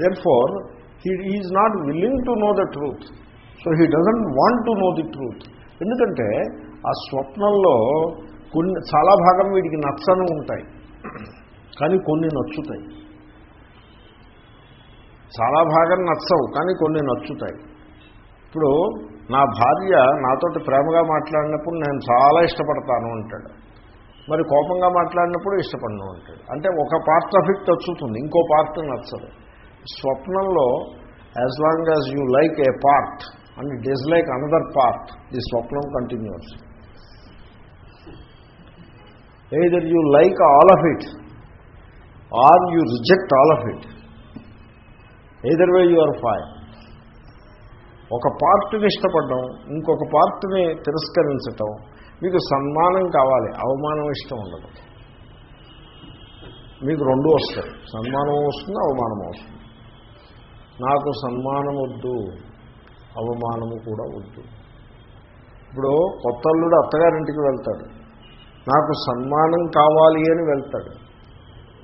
Therefore he is not willing to know the truth so he doesn't want to know the truth ఎందుకంటే ఆ స్వప్నంలో కొన్ని చాలా భాగం వీడికి నచ్చను ఉంటాయి. కానీ కొన్ని నచ్చుతాయి. చాలా భాగం నచ్చవు కానీ కొన్ని నచ్చుతాయి. ఇప్పుడు నా భార్య నాతోటి ప్రేమగా మాట్లాడినప్పుడు నేను చాలా ఇష్టపడతాను అంటాడు. మరి కోపంగా మాట్లాడినప్పుడు ఇష్టపడను అంటాడు. అంటే ఒక పార్ట్ ఆఫ్ ఇట్ నచ్చుతుంది ఇంకో పార్ట్ నచ్చదు. స్వప్నంలో as long as you like a part and dislike another part the స్వప్నం continues either you like all of it or you reject all of it either way you are fine ఒక పార్ట్ని ఇష్టపడడం ఇంకొక పార్ట్ని తిరస్కరించటం మీకు సన్మానం కావాలి అవమానం ఇష్టం ఉండదు. మీకు రెండు వస్తాయి సన్మానం వస్తుంది అవమానం వస్తుంది. నాకు సన్మానం వద్దు అవమానము కూడా వద్దు. ఇప్పుడు కొత్త అల్లుడు అత్తగారింటికి వెళ్తాడు. నాకు సన్మానం కావాలి అని వెళ్తాడు.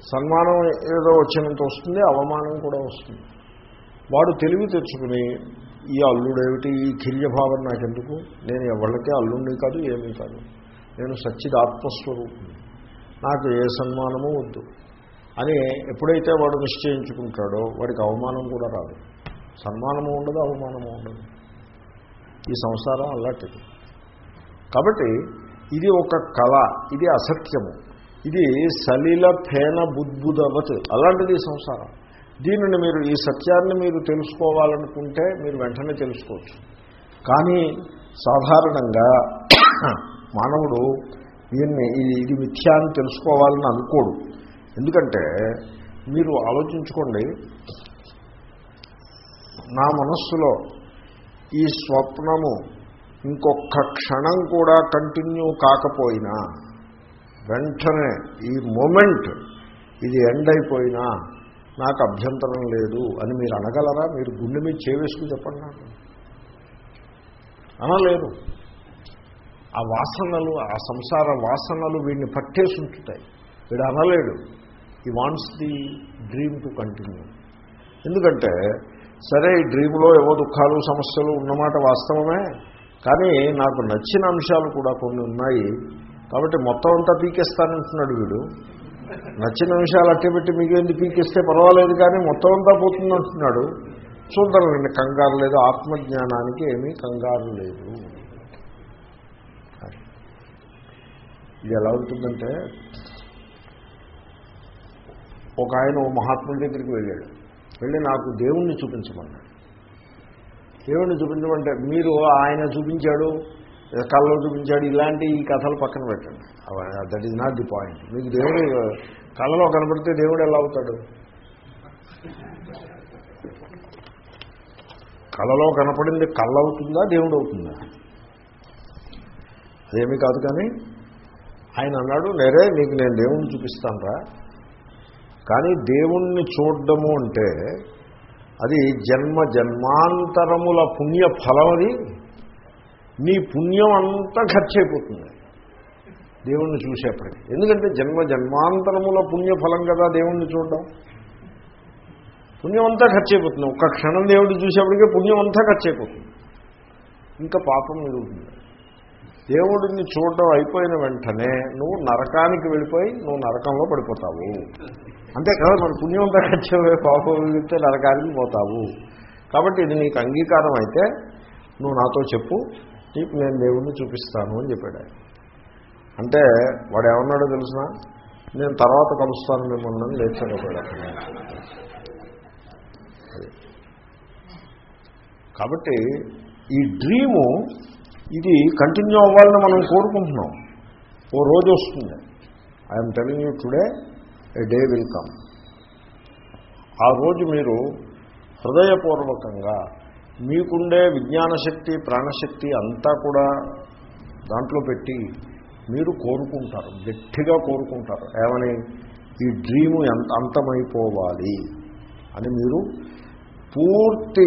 సన్మానం ఏదో వచ్చినంత వస్తుంది అవమానం కూడా వస్తుంది. వాడు తెలివి తెచ్చుకుని ఈ అల్లుడేమిటి? ఈ కిర్యభావం నాకెందుకు? నేను ఎవరికే అల్లుడిని కాదు ఏమీ కాదు. నేను సచ్చిదాత్మస్వరూపం నాకు ఏ సన్మానము వద్దు. అని ఎప్పుడైతే వాడు నిశ్చయించుకుంటాడో వాడికి అవమానం కూడా రాదు. సన్మానము ఉండదు అవమానము ఉండదు. ఈ సంసారం అలాంటిది. కాబట్టి ఇది ఒక కళ ఇది అసత్యము. ఇది సలిల ఫేన బుద్బుదవత్. అలాంటిది ఈ సంసారం. దీనిని మీరు ఈ సత్యాన్ని మీరు తెలుసుకోవాలనుకుంటే మీరు వెంటనే తెలుసుకోవచ్చు. కానీ సాధారణంగా మానవుడు దీన్ని ఇది మిథ్యా అని తెలుసుకోవాలని అనుకోడు. ఎందుకంటే మీరు ఆలోచించుకోండి నా మనస్సులో ఈ స్వప్నము ఇంకొక క్షణం కూడా కంటిన్యూ కాకపోయినా వెంటనే ఈ మూమెంట్ ఇది ఎండ్ అయిపోయినా నాకు అభ్యంతరం లేదు అని మీరు అనగలరా? మీరు గుండె మీద చేవేసుకుని చెప్పండి నాకు. అనలేరు ఆ వాసనలు ఆ సంసార వాసనలు వీడిని పట్టేసి ఉంచుతాయి. వీడు అనలేడు. He wants the dream to continue ఎందుకంటే సరే ఈ డ్రీమ్లో ఏవో దుఃఖాలు సమస్యలు ఉన్నమాట వాస్తవమే కానీ నాకు నచ్చిన అంశాలు కూడా కొన్ని ఉన్నాయి. కాబట్టి మొత్తం అంతా పీకేస్తానంటున్నాడు వీడు. నచ్చిన అంశాలు అట్టేపెట్టి మీకు ఎందుకు పీకిస్తే పర్వాలేదు కానీ మొత్తం అంతా పోతుంది అంటున్నాడు చూద్దామండి కంగారు లేదు ఆత్మజ్ఞానానికి ఏమీ కంగారు లేదు. ఇది ఎలా ఉంటుందంటే ఒక ఆయన ఓ మహాత్ముడి దగ్గరికి వెళ్ళాడు. వెళ్ళి నాకు దేవుణ్ణి చూపించమన్నాడు. దేవుణ్ణి చూపించమంటే మీరు ఆయన చూపించాడు కళ్ళలో చూపించాడు ఇలాంటి ఈ కథలు పక్కన పెట్టండి. That is not the point మీకు దేవుడు కళ్ళలో కనపడితే దేవుడు ఎలా అవుతాడు? కళలో కనపడింది కళ్ళవుతుందా దేవుడు అవుతుందా? అదేమీ కాదు కానీ ఆయన అన్నాడు నేరే నీకు నేను దేవుణ్ణి చూపిస్తానరా. కానీ దేవుణ్ణి చూడడము అంటే అది జన్మ జన్మాంతరముల పుణ్య ఫలం అది. నీ పుణ్యం అంతా ఖర్చు అయిపోతుంది దేవుణ్ణి చూసేప్పటికి. ఎందుకంటే జన్మ జన్మాంతరముల పుణ్యఫలం కదా దేవుణ్ణి చూడడం. పుణ్యం అంతా ఖర్చు అయిపోతుంది ఒక్క క్షణం దేవుడిని చూసేప్పటికే పుణ్యం అంతా ఖర్చు అయిపోతుంది ఇంకా పాపం మిగులుతుంది దేవుడిని చూడడం అయిపోయిన వెంటనే నువ్వు నరకానికి వెళ్ళిపోయి నువ్వు నరకంలో పడిపోతావు. అంతే కదా మన పుణ్యం అంతా పాపం మిగిలితే నరకానికి పోతావు. కాబట్టి ఇది నీకు అంగీకారం అయితే నువ్వు నాతో చెప్పు నీకు నేను దేవుణ్ణి చూపిస్తాను అని చెప్పాడు అంటే వాడు ఏమన్నాడో తెలిసిన నేను తర్వాత కలుస్తాను మిమ్మల్ని లేచకపోయాడు కాబట్టి ఈ డ్రీము ఇది కంటిన్యూ అవ్వాలని మనం కోరుకుంటున్నాం. ఓ రోజు వస్తుంది. I'm telling you today a day will come ఆ రోజు మీరు హృదయపూర్వకంగా మీకుండే విజ్ఞాన శక్తి ప్రాణశక్తి అంతా కూడా దాంట్లో పెట్టి మీరు కోరుకుంటారు గట్టిగా కోరుకుంటారు. ఏమని? ఈ డ్రీము ఎంత అంతమైపోవాలి అని మీరు పూర్తి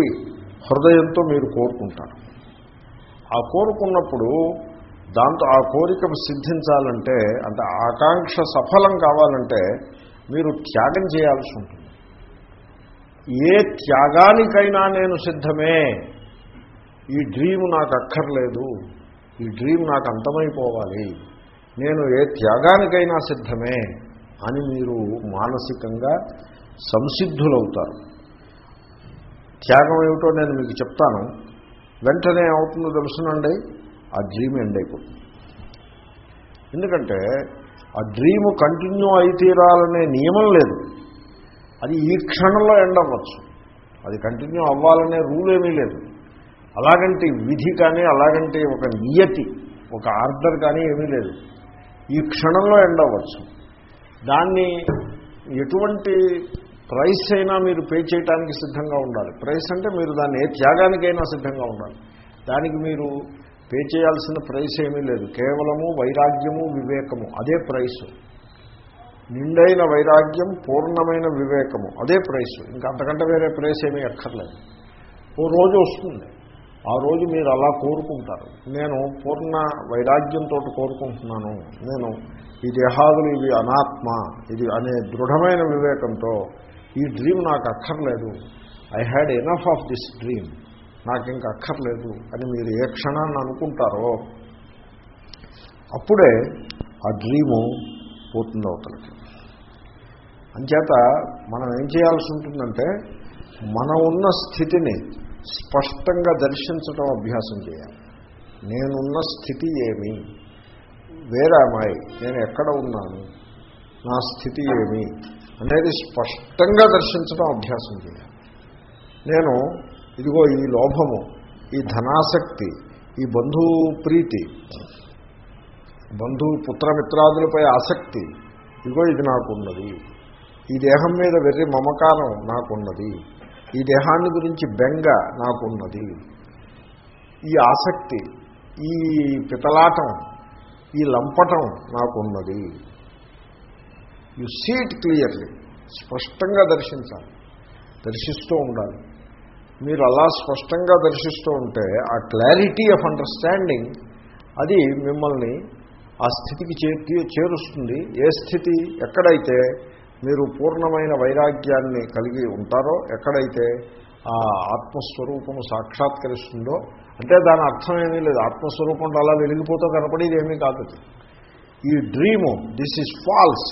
హృదయంతో మీరు కోరుకుంటారు. ఆ కోరుకున్నప్పుడు దాంతో ఆ కోరిక సిద్ధించాలంటే అంటే ఆకాంక్ష సఫలం కావాలంటే మీరు త్యాగం చేయాల్సి ఉంటుంది. ఏ త్యాగానికైనా నేను సిద్ధమే. ఈ డ్రీమ్ నాకు అక్కర్లేదు. ఈ డ్రీమ్ నాకు అంతమైపోవాలి. నేను ఏ త్యాగానికైనా సిద్ధమే అని మీరు మానసికంగా సంసిద్ధులవుతారు. త్యాగం ఏమిటో నేను మీకు చెప్తాను. వెంటనే అవుతుందో తెలుసునండి. ఆ డ్రీమ్ ఎండ్ అయిపోతుంది. ఎందుకంటే ఆ డ్రీమ్ కంటిన్యూ అయి తీరాలనే నియమం లేదు. అది ఈ క్షణంలో ఎండ్ అవ్వచ్చు. అది కంటిన్యూ అవ్వాలనే రూల్ ఏమీ లేదు. అలాగంటే విధి కానీ అలాగంటే ఒక నియతి ఒక ఆర్డర్ కానీ ఏమీ లేదు. ఈ క్షణంలో ఎండ్ అవ్వచ్చు. దాన్ని ఎటువంటి ప్రైస్ అయినా మీరు పే చేయడానికి సిద్ధంగా ఉండాలి. ప్రైస్ అంటే మీరు దాన్ని ఏ త్యాగానికైనా సిద్ధంగా ఉండాలి. దానికి మీరు పే చేయాల్సిన ప్రైస్ ఏమీ లేదు. కేవలము వైరాగ్యము వివేకము. అదే ప్రైసు. నిండైన వైరాగ్యం పూర్ణమైన వివేకము. అదే ప్రైస్. ఇంకా అంతకంటే వేరే ప్రైస్ ఏమీ అక్కర్లేదు. ఓ రోజు వస్తుంది. ఆ రోజు మీరు అలా కోరుకుంటారు. నేను పూర్ణ వైరాగ్యంతో కోరుకుంటున్నాను. నేను ఈ దేహాదులు ఇవి అనాత్మ. ఇది అనే దృఢమైన వివేకంతో ఈ డ్రీమ్ నాకు అక్కర్లేదు. I had enough of this dream నాకు ఇంకా అక్కర్లేదు అని మీరు ఏ క్షణాన్ని అనుకుంటారో అప్పుడే ఆ డ్రీము పోతుంది అవతలకి. అంచేత మనం ఏం చేయాల్సి ఉంటుందంటే మనం ఉన్న స్థితిని స్పష్టంగా దర్శించడం అభ్యాసం చేయాలి. నేనున్న స్థితి ఏమి? వేరామాయి నేను ఎక్కడ ఉన్నాను? నా స్థితి ఏమి? అనేది స్పష్టంగా దర్శించడం అభ్యాసం చేయాలి. నేను ఇదిగో ఈ లోభము ఈ ధనాసక్తి ఈ బంధు ప్రీతి బంధు పుత్రమిత్రాదులపై ఆసక్తి ఇదిగో ఇది నాకున్నది. ఈ దేహం మీద వెర్రి మమకారం నాకున్నది. ఈ దేహాన్ని గురించి బెంగ నాకున్నది. ఈ ఆసక్తి ఈ పితలాటం ఈ లంపటం నాకున్నది. యు సీట్ క్లియర్లీ స్పష్టంగా దర్శించాలి. దర్శిస్తూ ఉండాలి. మీరు అలా స్పష్టంగా దర్శిస్తూ ఉంటే ఆ క్లారిటీ ఆఫ్ అండర్స్టాండింగ్ అది మిమ్మల్ని ఆ స్థితికి చేరుస్తుంది. ఏ స్థితి ఎక్కడైతే మీరు పూర్ణమైన వైరాగ్యాన్ని కలిగి ఉంటారో ఎక్కడైతే ఆ ఆత్మస్వరూపము సాక్షాత్కరిస్తుందో అంటే దాని అర్థం ఏమీ లేదు. ఆత్మస్వరూపం అలా వెలిగిపోతూ కనపడేది ఏమీ కాదు ఈ డ్రీము దిస్ ఈజ్ ఫాల్స్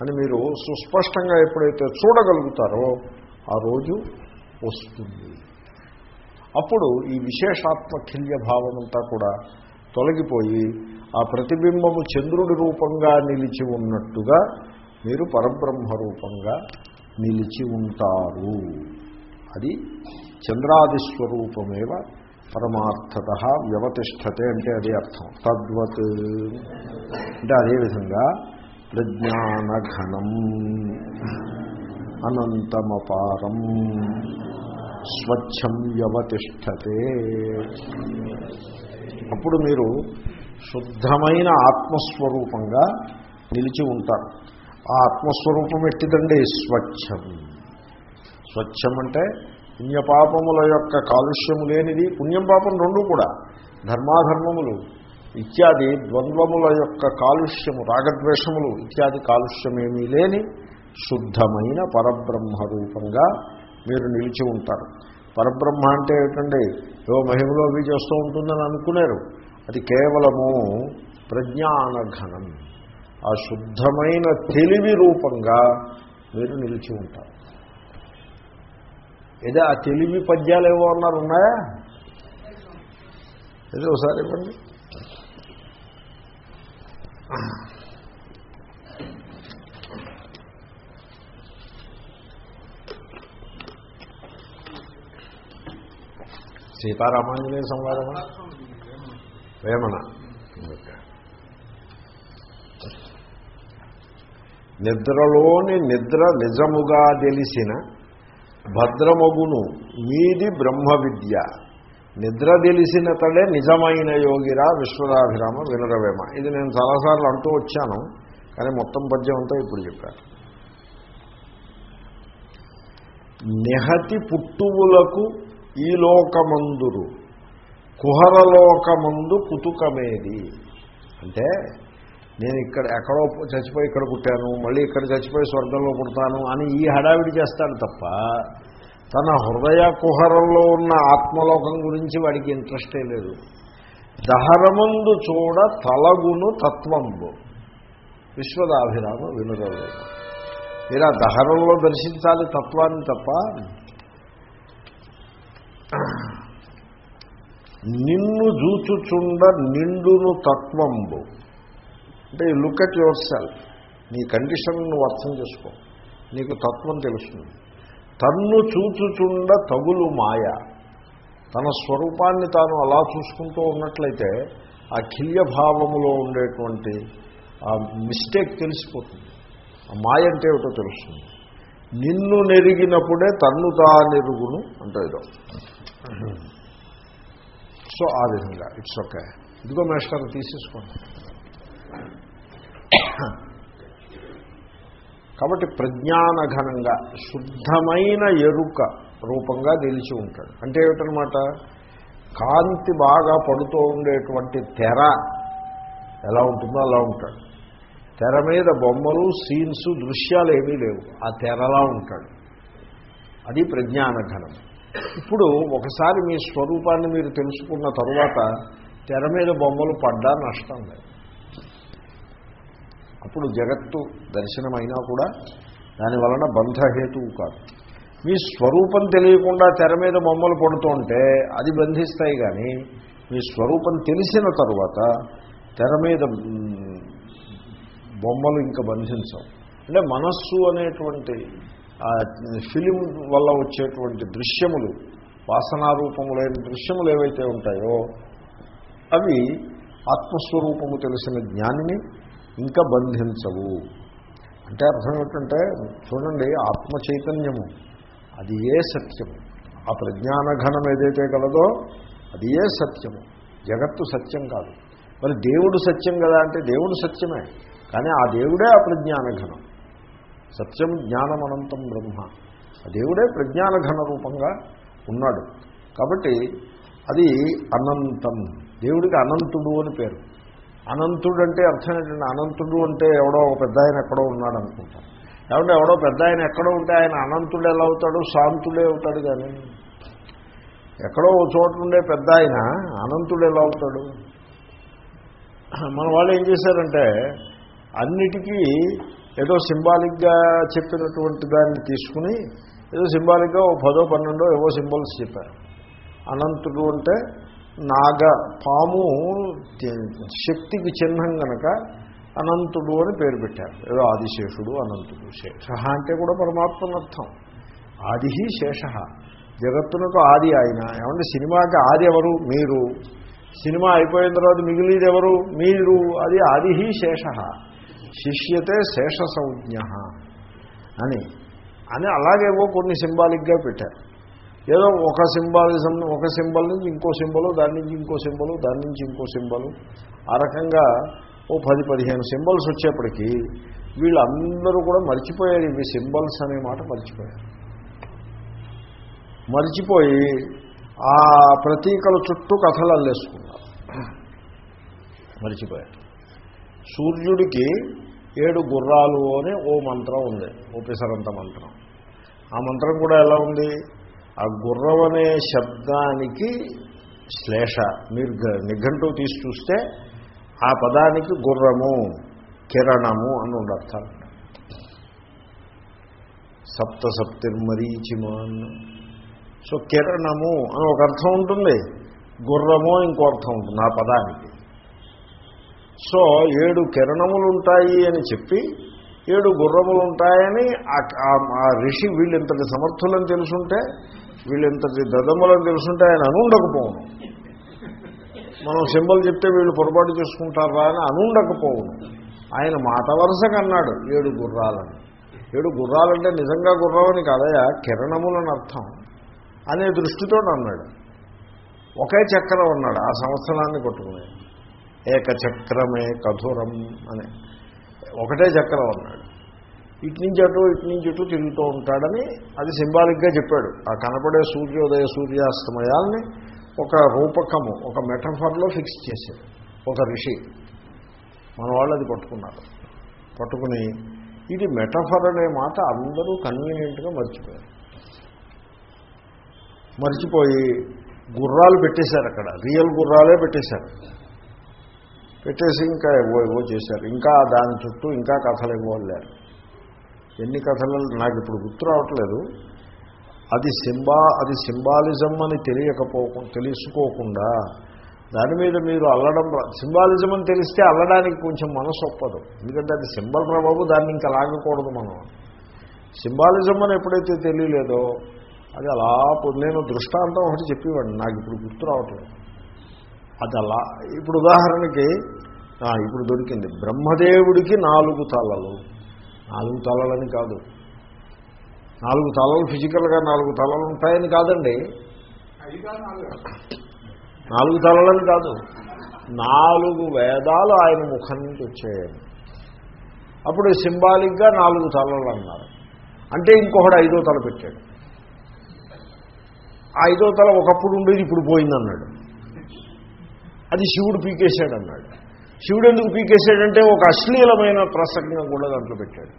అని మీరు సుస్పష్టంగా ఎప్పుడైతే చూడగలుగుతారో ఆ రోజు వస్తుంది. అప్పుడు ఈ విశేషాత్మకిల్య భావమంతా కూడా తొలగిపోయి ఆ ప్రతిబింబము చంద్రుడి రూపంగా నిలిచి ఉన్నట్టుగా మీరు పరబ్రహ్మ రూపంగా నిలిచి ఉంటారు. అది చంద్రాదిస్వరూపమేవ పరమార్థత వ్యవతిష్టతే అంటే అదే అర్థం. తద్వత్. అంటే అదేవిధంగా ప్రజ్ఞానఘనం. అనంతమపారం. స్వచ్ఛం వ్యవతిష్టతే అప్పుడు మీరు శుద్ధమైన ఆత్మస్వరూపంగా నిలిచి ఉంటారు. ఆ ఆత్మస్వరూపం ఎట్టిదండి? స్వచ్ఛం. స్వచ్ఛం అంటే పుణ్యపాపముల యొక్క కాలుష్యము లేనిది పుణ్యం పాపం రెండు కూడా. ధర్మాధర్మములు ఇత్యాది ద్వంద్వముల యొక్క కాలుష్యము రాగద్వేషములు ఇత్యాది కాలుష్యమేమీ లేని శుద్ధమైన పరబ్రహ్మ రూపంగా మీరు నిలిచి ఉంటారు. పరబ్రహ్మ అంటే ఏమిటండి? ఏవో మహిమలో అవి చేస్తూ ఉంటుందని అనుకున్నారు అది కేవలము ప్రజ్ఞానఘనం. ఆ శుద్ధమైన తెలివి రూపంగా మీరు నిలిచి ఉంటారు. ఏదో ఆ తెలివి పద్యాలు ఏవో అన్నారు ఉన్నాయా? ఏదో ఒకసారి ఇవ్వండి. సీతారామాంజనేయ సంవాదమా? వేమన నిద్రలోని నిద్ర నిజముగా తెలిసిన భద్రమగును మీది బ్రహ్మ విద్య నిద్ర తెలిసిన తడే నిజమైన యోగిరా విశ్వదాభిరామ వినరవేమ. ఇది నేను చాలాసార్లు అంటూ వచ్చాను కానీ మొత్తం పద్యం అంతా ఇప్పుడు చెప్పాను. నిహతి పుట్టువులకు ఈ లోకమందురు కుహరలోకమందు కుతుకమేది. అంటే నేను ఇక్కడ ఎక్కడో చచ్చిపోయి ఇక్కడ పుట్టాను మళ్ళీ ఇక్కడ చచ్చిపోయి స్వర్గంలో పుడతాను అని ఈ హడావిడి చేస్తాడు తప్ప తన హృదయ కుహరంలో ఉన్న ఆత్మలోకం గురించి వాడికి ఇంట్రెస్టే లేదు. దహరముందు చూడ తలగును తత్వంబు. విశ్వదాభిరామ వినురలేదు మీరు ఆ దహరంలో దర్శించాలి తత్వాన్ని తప్ప నిన్ను జూచుచుండ నిండును తత్వంబు. అంటే లుక్ అట్ యువర్ సెల్ఫ్ నీ కండిషన్ నువ్వు అర్థం చేసుకో. నీకు తత్వం తెలుస్తుంది. తన్ను చూచుచుండ తగులు మాయ. తన స్వరూపాన్ని తాను అలా చూసుకుంటూ ఉన్నట్లయితే ఆ కిల్యభావములో ఉండేటువంటి ఆ మిస్టేక్ తెలిసిపోతుంది. ఆ మాయ అంటే ఏమిటో తెలుస్తుంది. నిన్ను నెరిగినప్పుడే తన్ను తానెరుగును అంటే ఇదో సో ఆ విధంగా. ఇట్స్ ఓకే ఇదిగో మేస్టర్ తీసేసుకోండి. కాబట్టి ప్రజ్ఞానఘనంగా శుద్ధమైన ఎరుక రూపంగా నిలిచి ఉంటాడు. అంటే ఏమిటనమాట కాంతి బాగా పడుతూ ఉండేటువంటి తెర ఎలా ఉంటుందో అలా ఉంటాడు. తెర మీద బొమ్మలు సీన్స్ దృశ్యాలు ఏమీ లేవు. ఆ తెరలా ఉంటాడు. అది ప్రజ్ఞానఘనం. ఇప్పుడు ఒకసారి మీ స్వరూపాన్ని మీరు తెలుసుకున్న తరువాత తెర మీద బొమ్మలు పడ్డా నష్టం లేదు. అప్పుడు జగత్తు దర్శనమైనా కూడా దాని వలన బంధహేతువు కాదు. మీ స్వరూపం తెలియకుండా తెర మీద బొమ్మలు పడుతుంటే అది బంధిస్తాయి కానీ మీ స్వరూపం తెలిసిన తరువాత తెర మీద బొమ్మలు ఇంకా బంధించవు. అంటే మనస్సు అనేటువంటి ఫిలిం వల్ల వచ్చేటువంటి దృశ్యములు వాసనారూపములైన దృశ్యములు ఏవైతే ఉంటాయో అవి ఆత్మస్వరూపము తెలిసిన జ్ఞానిని ఇంకా బంధించవు. అంటే అర్థం ఏంటంటే చూడండి ఆత్మ చైతన్యము అది ఏ సత్యము? ఆ ప్రజ్ఞానఘనం ఏదైతే కలదో అది ఏ సత్యము? జగత్తు సత్యం కాదు. మరి దేవుడు సత్యం కదా అంటే దేవుడు సత్యమే. కానీ ఆ దేవుడే ఆ ప్రజ్ఞానఘనం సత్యం జ్ఞానమనంతం బ్రహ్మ. దేవుడే ప్రజ్ఞానఘన రూపంగా ఉన్నాడు. కాబట్టి అది అనంతం. దేవుడికి అనంతుడు అని పేరు. అనంతుడు అంటే అర్థం ఏంటంటే అనంతుడు అంటే ఎవడో ఒక పెద్ద ఆయన ఎక్కడో ఉన్నాడు అనుకుంటాం. ఏమంటే ఎవడో పెద్ద ఆయన ఎక్కడో ఉంటే ఆయన అనంతుడు ఎలా అవుతాడు? శాంతుడే అవుతాడు కానీ. ఎక్కడో ఓ చోట ఉండే పెద్ద ఆయన అనంతుడు ఎలా అవుతాడు? మన వాళ్ళు ఏం చేశారంటే అన్నిటికీ ఏదో సింబాలిక్గా చెప్పినటువంటి దాన్ని తీసుకుని ఏదో సింబాలిక్గా ఓ పదో పన్నెండో ఏవో సింబల్స్ చెప్పారు. అనంతుడు అంటే నాగ పాము శక్తికి చిహ్నం కనుక అనంతుడు అని పేరు పెట్టారు. ఏదో ఆదిశేషుడు అనంతుడు శేష అంటే కూడా పరమాత్మని అర్థం. ఆది శేష. జగత్తునకు ఆది ఆయన. ఏమంటే సినిమాకి ఆది ఎవరు? మీరు. సినిమా అయిపోయిన తర్వాత మిగిలిది ఎవరు? మీరు. అది ఆది శేష. శిష్యతే శేష సంజ్ఞ అని. అని అలాగేవో కొన్ని సింబాలిక్గా పెట్టారు. ఏదో ఒక సింబాలిజం ఒక సింబల్ నుంచి ఇంకో సింబలు దాని నుంచి ఇంకో సింబలు దాని నుంచి ఇంకో సింబలు. ఆ రకంగా ఓ పది పదిహేను సింబల్స్ వచ్చేప్పటికీ వీళ్ళందరూ కూడా మర్చిపోయారు ఇవి సింబల్స్ అనే మాట మర్చిపోయారు. మర్చిపోయి ఆ ప్రతీకల చుట్టూ కథలు అల్లేసుకున్నారు మర్చిపోయారు. సూర్యుడికి ఏడు గుర్రాలు అని ఓ మంత్రం ఉంది ఓపెసరంత మంత్రం. ఆ మంత్రం కూడా ఎలా ఉంది? ఆ గుర్రం అనే శబ్దానికి శ్లేష మీరు నిఘంటు తీసి చూస్తే ఆ పదానికి గుర్రము కిరణము అని ఉండే అర్థాలు సప్త సప్తిర్మరీచిమాన్. సో కిరణము అని ఒక అర్థం ఉంటుంది గుర్రము ఇంకో అర్థం ఉంటుంది ఆ పదానికి. సో ఏడు కిరణములు ఉంటాయి అని చెప్పి ఏడు గుర్రములు ఉంటాయని ఆ- ఋషి వీళ్ళింతటి సమర్థులని తెలుసుంటే వీళ్ళింతటి దదములని తెలుసుంటే ఆయన అనుండకపోవడం మనం సింబల్ చెప్తే వీళ్ళు పొరపాటు చేసుకుంటారా అని అనుండకపోవడం ఆయన మాట వరుసగా అన్నాడు ఏడు గుర్రాలని. ఏడు గుర్రాలంటే నిజంగా గుర్రమని కాదయా కిరణములని అర్థం. అనే దృష్టితో అన్నాడు ఒకే చక్రం అన్నాడు ఆ సంవత్సరాన్ని కొట్టుకుని ఏకచక్రమే కథురం అని. ఒకటే చక్రం అన్నాడు. ఇటు నుంచి అటు ఇటు నుంచి ఇటు తిరుగుతూ ఉంటాడని అది సింబాలిక్గా చెప్పాడు. ఆ కనపడే సూర్యోదయ సూర్యాస్తమయాల్ని ఒక రూపకము ఒక మెటఫర్లో ఫిక్స్ చేశాడు. ఒక ఋషి మన వాళ్ళు అది పట్టుకున్నారు. పట్టుకుని ఇది మెటఫర్ అనే మాట అందరూ కన్వీనియంట్గా మర్చిపోయారు. మర్చిపోయి గుర్రాలు పెట్టేశారు అక్కడ. రియల్ గుర్రాలే పెట్టేశారు. పెట్టేసి ఇంకా ఏవో ఏవో చేశారు. ఇంకా దాని చుట్టూ ఇంకా కథలు ఇవ్వలేరు ఎన్ని కథలు? నాకు ఇప్పుడు గుర్తు రావట్లేదు. అది సింబా అది సింబాలిజం అని తెలియకపోకుండా తెలుసుకోకుండా దాని మీద మీరు అల్లడం సింబాలిజం అని తెలిస్తే అల్లడానికి కొంచెం మనసు ఒప్పదు. ఎందుకంటే అది సింబల్ రా బాబు దాన్ని ఇంకా లాగకూడదు మనం. సింబాలిజం అని ఎప్పుడైతే తెలియలేదో అది అలా నేను దృష్టాంతం ఒకటి చెప్పేవాడిని. నాకు ఇప్పుడు గుర్తు రావట్లేదు. అది అలా ఇప్పుడు ఉదాహరణకి ఇప్పుడు దొరికింది. బ్రహ్మదేవుడికి నాలుగు తలలు. నాలుగు తలలని కాదు. నాలుగు తలలు ఫిజికల్గా నాలుగు తలలు ఉంటాయని కాదండి. నాలుగు తలలని కాదు. నాలుగు వేదాలు ఆయన ముఖం నుంచి వచ్చాయని అప్పుడు సింబాలిక్గా నాలుగు తలలు అన్నారు. అంటే ఇంకొకడు ఐదో తల పెట్టాడు. ఆ ఐదో తల ఒకప్పుడు ఉండేది ఇప్పుడు పోయిందన్నాడు. అది శివుడు పీకేశాడు అన్నాడు శివుడు ఎందుకు పీకేశాడంటే ఒక అశ్లీలమైన ప్రసంగం కూడా దాంట్లో పెట్టాడు.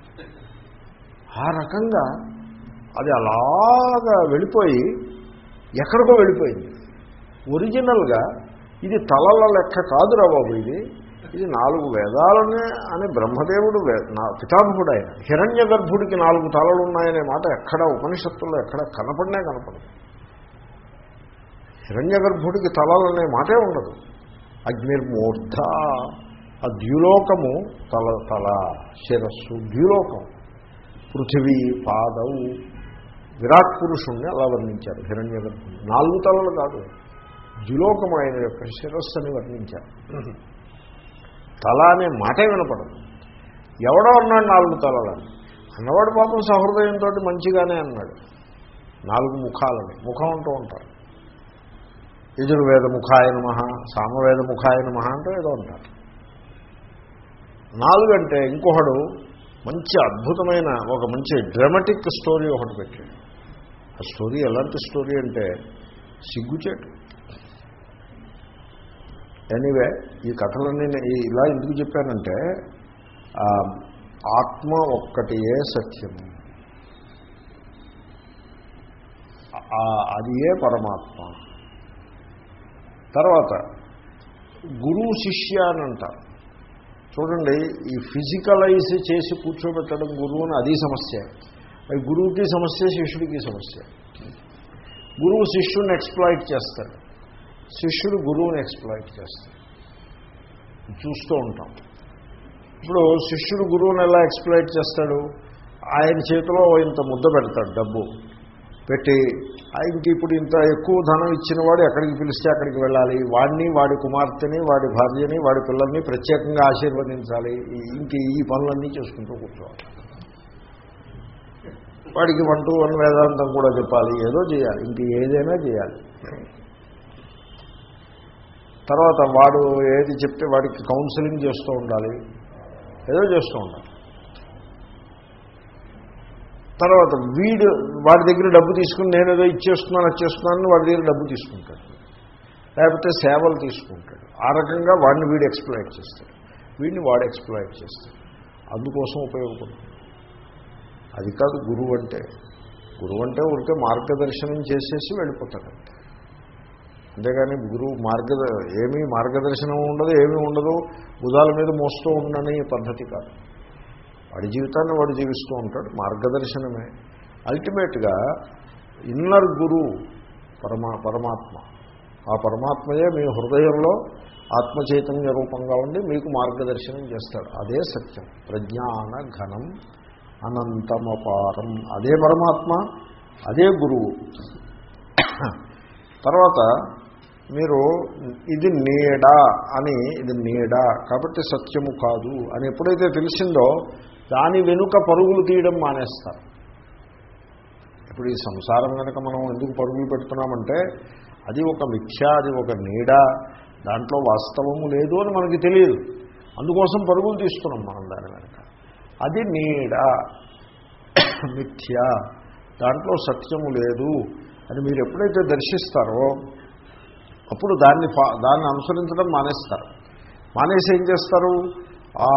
ఆ రకంగా అది అలాగా వెళ్ళిపోయి ఎక్కడికో వెళ్ళిపోయింది. ఒరిజినల్గా ఇది తలల లెక్క కాదురా బాబు ఇది. ఇది నాలుగు వేదాలనే అని బ్రహ్మదేవుడు నా పితామహుడు ఆయన హిరణ్య గర్భుడికి నాలుగు తలలు ఉన్నాయనే మాట ఎక్కడ ఉపనిషత్తుల్లో ఎక్కడ కనపడినా కనపడదు. హిరణ్య గర్భుడికి తలలనే మాటే ఉండదు. అగ్నిర్మూర్ధ. ఆ ద్యులోకము తల తల శిరస్సు ద్యులోకం. పృథివీ పాదవు విరాట్ పురుషుణ్ణి అలా వర్ణించారు హిరణ్య నాలుగు తలలు కాదు ద్యులోకం ఆయన యొక్క శిరస్సు అని వర్ణించారు. తల అనే మాటే వినపడదు. ఎవడో అన్నాడు నాలుగు తలలని అన్నవాడు పాపం సహృదయంతో మంచిగానే అన్నాడు. నాలుగు ముఖాలని ముఖం అంటూ ఉంటారు. యజుర్వేద ముఖాయ నమ సామవేద ముఖాయ నమ అంటే ఏదో అంటారు. నాలుగంటే ఇంకొకడు మంచి అద్భుతమైన ఒక మంచి డ్రామాటిక్ స్టోరీ ఒకటి పెట్టాడు. ఆ స్టోరీ ఎలాంటి స్టోరీ అంటే సిగ్గుచేటు. ఎనీవే ఈ కథలన్నీ ఇలా ఎందుకు చెప్పానంటే ఆత్మ ఒక్కటియే సత్యం. అది ఏ పరమాత్మ? తర్వాత గురువు శిష్య అని అంటారు. చూడండి ఈ ఫిజికలైజ్ చేసి కూర్చోబెట్టడం గురువుని అది సమస్య. అది గురువుకి సమస్య శిష్యుడికి సమస్య. గురువు శిష్యుడిని ఎక్స్ప్లాయిట్ చేస్తాడు. శిష్యుడు గురువుని ఎక్స్ప్లాయిట్ చేస్తాడు. చూస్తూ ఉంటాం. ఇప్పుడు శిష్యుడు గురువుని ఎలా ఎక్స్ప్లాయిట్ చేస్తాడు? ఆయన చేతిలో ఇంత ముద్ద పెడతాడు డబ్బు. పెట్టి ఆయనకి ఇప్పుడు ఇంత ఎక్కువ ధనం ఇచ్చిన వాడు ఎక్కడికి పిలిస్తే అక్కడికి వెళ్ళాలి? వాడిని వాడి కుమార్తెని వాడి భార్యని వాడి పిల్లల్ని ప్రత్యేకంగా ఆశీర్వదించాలి. ఇంక ఈ పనులన్నీ చేసుకుంటూ కూర్చోవాలి. వాడికి వన్ టు వన్ వేదాంతం కూడా చెప్పాలి. ఏదో చేయాలి. ఇంక ఏదైనా చేయాలి. తర్వాత వాడు ఏది చెప్తే వాడికి కౌన్సిలింగ్ చేస్తూ ఉండాలి. ఏదో చేస్తూ ఉండాలి. తర్వాత వీడు వాడి దగ్గర డబ్బు తీసుకుని నేను ఏదో ఇచ్చేస్తున్నాను వచ్చేస్తున్నాను వాడి దగ్గర డబ్బు తీసుకుంటాడు. లేకపోతే సేవలు తీసుకుంటాడు. ఆ రకంగా వాడిని వీడు ఎక్స్ప్లాయిట్ చేస్తాడు. వీడిని వాడు ఎక్స్ప్లాయిట్ చేస్తాడు. అందుకోసం ఉపయోగపడుతుంది. అది కాదు గురువు అంటే. గురువు అంటే ఊరికే మార్గదర్శనం చేసేసి వెళ్ళిపోతాడు అంతేగాని గురువు మార్గ ఏమీ మార్గదర్శనం ఉండదు ఏమీ ఉండదు. భుజాల మీద మోస్తూ ఉండని పద్ధతి కాదు. వాడి జీవితాన్ని వాడు జీవిస్తూ ఉంటాడు మార్గదర్శనమే. అల్టిమేట్గా ఇన్నర్ గురు పరమా పరమాత్మ. ఆ పరమాత్మయే మీ హృదయంలో ఆత్మ చైతన్య రూపంగా ఉండి మీకు మార్గదర్శనం చేస్తాడు. అదే సత్యం. ప్రజ్ఞాన ఘనం అనంతమపారం. అదే పరమాత్మ అదే గురువు. తర్వాత మీరు ఇది నీడ అని ఇది నీడ కాబట్టి సత్యము కాదు అని ఎప్పుడైతే తెలిసిందో దాని వెనుక పరుగులు తీయడం మానేస్తారు. ఇప్పుడు ఈ సంసారం కనుక మనం ఎందుకు పరుగులు పెడుతున్నామంటే అది ఒక మిథ్య అది ఒక నీడ దాంట్లో వాస్తవము లేదు అని మనకి తెలియదు. అందుకోసం పరుగులు తీస్తున్నాం మనం దాని వెనక. అది నీడ మిథ్య దాంట్లో సత్యము లేదు అని మీరు ఎప్పుడైతే దర్శిస్తారో అప్పుడు దాన్ని దాన్ని అనుసరించడం మానేస్తారు. మానేసి ఏం చేస్తారు? ఆ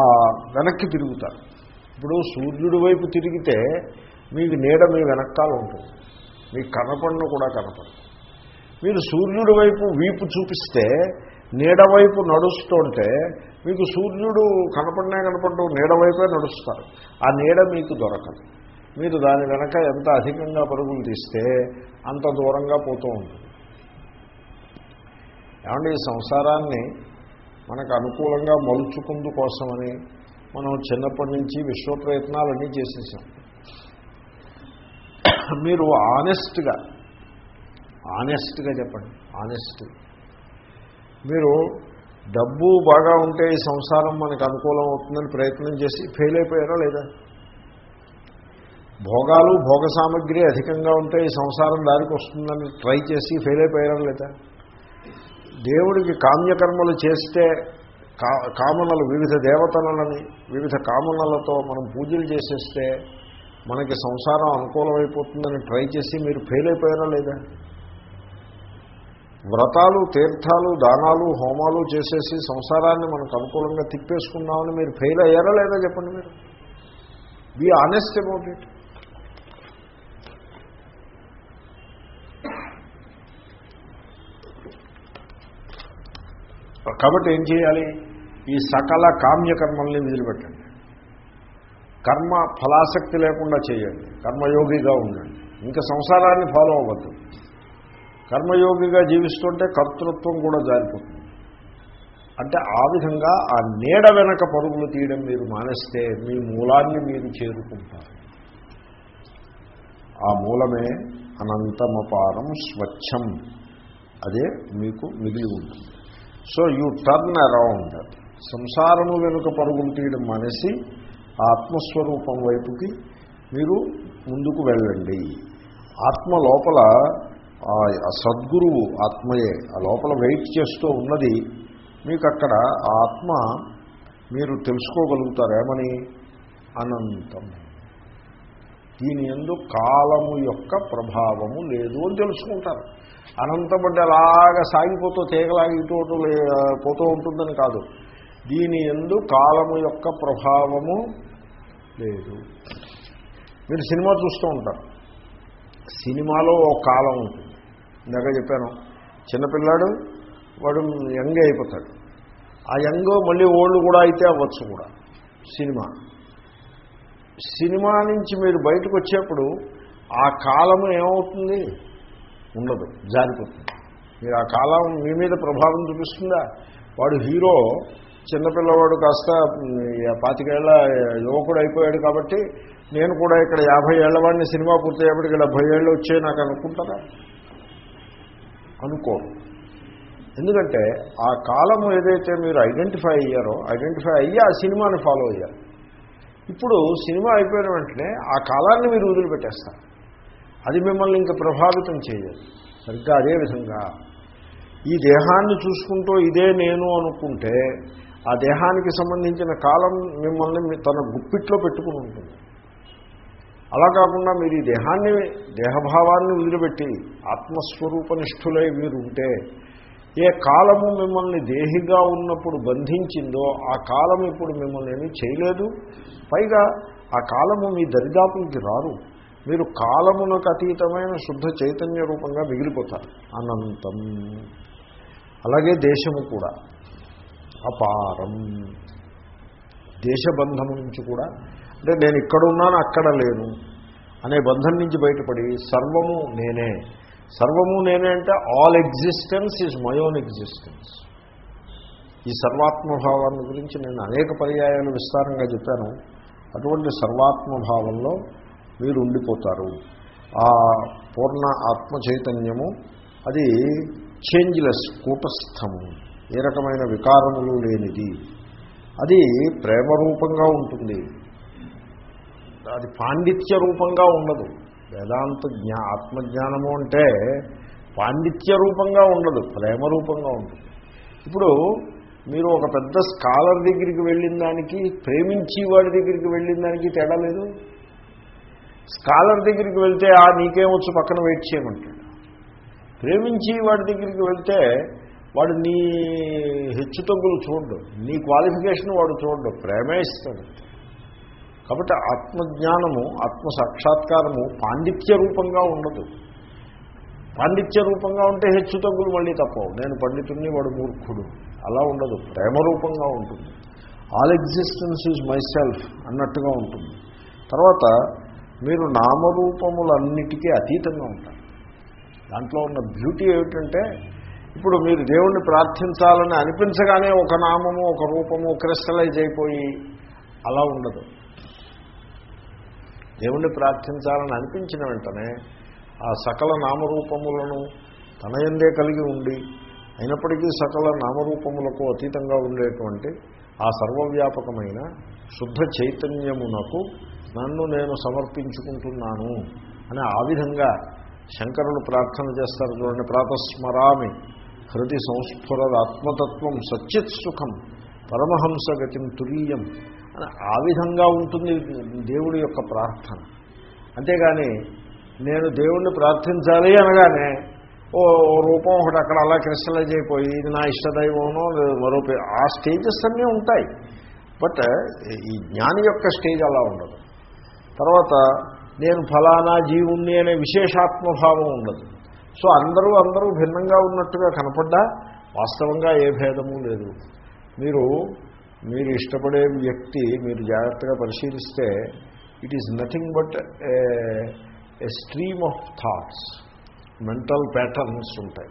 వెనక్కి తిరుగుతారు. ఇప్పుడు సూర్యుడి వైపు తిరిగితే మీకు నీడ మీ వెనకాల ఉంటుంది. మీకు కనపడిన కూడా కనపడదు. మీరు సూర్యుడి వైపు వీపు చూపిస్తే నీడ వైపు నడుస్తుంటే మీకు సూర్యుడు కనపడినా కనపడడం నీడ వైపే నడుస్తారు. ఆ నీడ మీకు దొరకదు. మీరు దాని వెనక ఎంత అధికంగా పరుగులు తీస్తే అంత దూరంగా పోతూ ఉంటుంది. ఏమంటే ఈ సంసారాన్ని మనకు అనుకూలంగా మలుచుకుందు కోసమని మనం చిన్నప్పటి నుంచి విశ్వ ప్రయత్నాలన్నీ చేసేసాం. మీరు ఆనెస్ట్గా ఆనెస్ట్గా చెప్పండి ఆనెస్ట్ మీరు డబ్బు బాగా ఉంటే ఈ సంసారం మనకు అనుకూలం అవుతుందని ప్రయత్నం చేసి ఫెయిల్ అయిపోయారా లేదా? భోగాలు భోగ సామగ్రి అధికంగా ఉంటే ఈ సంసారం దారికి వస్తుందని ట్రై చేసి ఫెయిల్ అయిపోయారా లేదా? దేవుడికి కామ్యకర్మలు చేస్తే కామనలు వివిధ దేవతలని వివిధ కామనలతో మనం పూజలు చేసేస్తే మనకి సంసారం అనుకూలమైపోతుందని ట్రై చేసి మీరు ఫెయిల్ అయిపోయారా లేదా? వ్రతాలు తీర్థాలు దానాలు హోమాలు చేసేసి సంసారాన్ని మనకు అనుకూలంగా తిప్పేసుకున్నామని మీరు ఫెయిల్ అయ్యారా లేదా చెప్పండి మీరు? బీ ఆనెస్ట్ అబౌట్ ఇట్ కాబట్టి ఏం చేయాలి? ఈ సకల కామ్యకర్మల్ని వదిలిపెట్టండి. కర్మ ఫలాసక్తి లేకుండా చేయండి. కర్మయోగిగా ఉండండి. ఇంకా సంసారాన్ని ఫాలో అవ్వద్దు. కర్మయోగిగా జీవిస్తుంటే కర్తృత్వం కూడా జారిపోతుంది. అంటే ఆ విధంగా ఆ నీడ వెనక పరుగులు తీయడం మీరు మానేస్తే మీ మూలాన్ని మీరు చేరుకుంటారు. ఆ మూలమే అనంతమపారం స్వచ్ఛం. అదే మీకు మిగిలి ఉంటుంది. సో యూ టర్న్ అరౌండ్ సంసారము వెనుక పరుగులు తీయడం మానేసి ఆత్మస్వరూపం వైపుకి మీరు ముందుకు వెళ్ళండి. ఆత్మ లోపల ఆ సద్గురువు ఆత్మయే ఆ లోపల వెయిట్ చేస్తూ ఉన్నది. మీకు అక్కడ ఆ ఆత్మ మీరు తెలుసుకోగలుగుతారేమని? అనంతం. దీని ఎందు కాలము యొక్క ప్రభావము లేదు అని తెలుసుకుంటారు. అనంతం అంటే అలాగా సాగిపోతూ తీగలాగిపోతూ పోతూ ఉంటుందని కాదు. దీని ఎందు కాలము యొక్క ప్రభావము లేదు. మీరు సినిమా చూస్తూ ఉంటారు. సినిమాలో ఒక కాలం ఉంటుంది. ఇందాక చెప్పాను చిన్నపిల్లాడు వాడు యంగ్ అయిపోతాడు. ఆ యంగ్ మళ్ళీ ఓల్డ్ కూడా అయితే అవ్వచ్చు కూడా సినిమా. సినిమా నుంచి మీరు బయటకు వచ్చేప్పుడు ఆ కాలము ఏమవుతుంది? ఉండదు జారిపోతుంది. మీరు ఆ కాలం మీ మీద ప్రభావం చూపిస్తుందా? వాడు హీరో చిన్నపిల్లవాడు కాస్త పాతికేళ్ళ యువకుడు అయిపోయాడు కాబట్టి నేను కూడా ఇక్కడ యాభై ఏళ్ళ వాడిని సినిమా పూర్తయ్యేప్పటికి డెబ్భై ఏళ్ళు వచ్చాయి నాకు అనుకుంటారా? అనుకో. ఎందుకంటే ఆ కాలము ఏదైతే మీరు ఐడెంటిఫై అయ్యారో ఐడెంటిఫై అయ్యి ఆ సినిమాని ఫాలో అయ్యారు. ఇప్పుడు సినిమా అయిపోయిన వెంటనే ఆ కాలాన్ని మీరు వదిలిపెట్టేస్తారు. అది మిమ్మల్ని ఇంకా ప్రభావితం చేయదు. సరిగ్గా అదేవిధంగా ఈ దేహాన్ని చూసుకుంటూ ఇదే నేను అనుకుంటే ఆ దేహానికి సంబంధించిన కాలం మిమ్మల్ని మీ- తన గుప్పిట్లో పెట్టుకుని ఉంటుంది. అలా కాకుండా మీరు ఈ దేహాన్ని దేహభావాన్ని వదిలిపెట్టి ఆత్మస్వరూపనిష్ఠులై మీరు ఉంటే ఏ కాలము మిమ్మల్ని దేహిగా ఉన్నప్పుడు బంధించిందో ఆ కాలం ఇప్పుడు మిమ్మల్ని ఏమీ చేయలేదు. పైగా ఆ కాలము మీ దరిదాపులకి రారు మీరు కాలమునకు అతీతమైన శుద్ధ చైతన్య రూపంగా మిగిలిపోతారు. అనంతం. అలాగే దేశము కూడా. అపారం. దేశబంధము నుంచి కూడా అంటే నేను ఇక్కడ ఉన్నాను అక్కడ లేను అనే బంధం నుంచి బయటపడి సర్వము నేనే. సర్వము నేనే అంటే all existence is my own existence ఈ సర్వాత్మభావాన్ని గురించి నేను అనేక పర్యాయాలు విస్తారంగా చెప్పాను. అటువంటి సర్వాత్మభావంలో మీరు ఉండిపోతారు. ఆ పూర్ణ ఆత్మ చైతన్యము అది చేంజ్లెస్ కూటస్థము. ఏ రకమైన వికారములు లేనిది. అది ప్రేమరూపంగా ఉంటుంది. అది పాండిత్య రూపంగా ఉండదు. వేదాంత జ్ఞా ఆత్మజ్ఞానము అంటే పాండిత్య రూపంగా ఉండదు ప్రేమ రూపంగా ఉంటుంది. ఇప్పుడు మీరు ఒక పెద్ద స్కాలర్ దగ్గరికి వెళ్ళిన దానికి ప్రేమించి వాడి దగ్గరికి వెళ్ళిన దానికి తేడా లేదు? స్కాలర్ దగ్గరికి వెళ్తే ఆ నీకేమొచ్చు పక్కన వెయిట్ చేయమంటాడు. ప్రేమించి వాడి దగ్గరికి వెళ్తే వాడు నీ హెచ్చుతగ్గులు చూడడు. నీ క్వాలిఫికేషన్ వాడు చూడడు. ప్రేమే ఇస్తాడు కాబట్టి ఆత్మజ్ఞానము ఆత్మ సాక్షాత్కారము పాండిత్య రూపంగా ఉండదు. పాండిత్య రూపంగా ఉంటే హెచ్చు తగ్గులు మళ్ళీ తప్పవు. నేను పండితుడిని వాడు మూర్ఖుడు. అలా ఉండదు. ప్రేమ రూపంగా ఉంటుంది. All existence is myself అన్నట్టుగా ఉంటుంది. తర్వాత మీరు నామరూపములన్నిటికీ అతీతంగా ఉంటారు. దాంట్లో ఉన్న బ్యూటీ ఏమిటంటే ఇప్పుడు మీరు దేవుణ్ణి ప్రార్థించాలని అనిపించగానే ఒక నామము ఒక రూపము క్రిస్టలైజ్ అయిపోయి అలా ఉండదు. దేవుణ్ణి ప్రార్థించాలని అనిపించిన వెంటనే ఆ సకల నామరూపములను తన ఎందే కలిగి ఉండి అయినప్పటికీ సకల నామరూపములకు అతీతంగా ఉండేటువంటి ఆ సర్వవ్యాపకమైన శుద్ధ చైతన్యమునకు నన్ను నేను సమర్పించుకుంటున్నాను అని ఆ విధంగా శంకరులు ప్రార్థన చేస్తారు. చూడండి ప్రాతస్మరామి. ప్రతి సంస్ఫురద ఆత్మతత్వం సుఖం పరమహంస గతిం తురీయం అని ఆ విధంగా ఉంటుంది దేవుడి యొక్క ప్రార్థన. అంతేగాని నేను దేవుణ్ణి ప్రార్థించాలి అనగానే ఓ ఓ రూపం ఒకటి అక్కడ అలా క్రిస్టలైజ్ అయిపోయి ఇది నా ఇష్టదైవమో లేదు మరో ఆ స్టేజెస్ అన్నీ ఉంటాయి. బట్ ఈ జ్ఞాని యొక్క స్టేజ్ అలా ఉండదు. తర్వాత నేను ఫలానా జీవుణ్ణి అనే విశేషాత్మభావం ఉండదు. సో అందరూ అందరూ భిన్నంగా ఉన్నట్టుగా కనపడ్డా వాస్తవంగా ఏ భేదము లేదు. మీరు మీరు ఇష్టపడే వ్యక్తి మీరు జాగ్రత్తగా పరిశీలిస్తే it is nothing but a stream of thoughts mental patterns ఉంటాయి.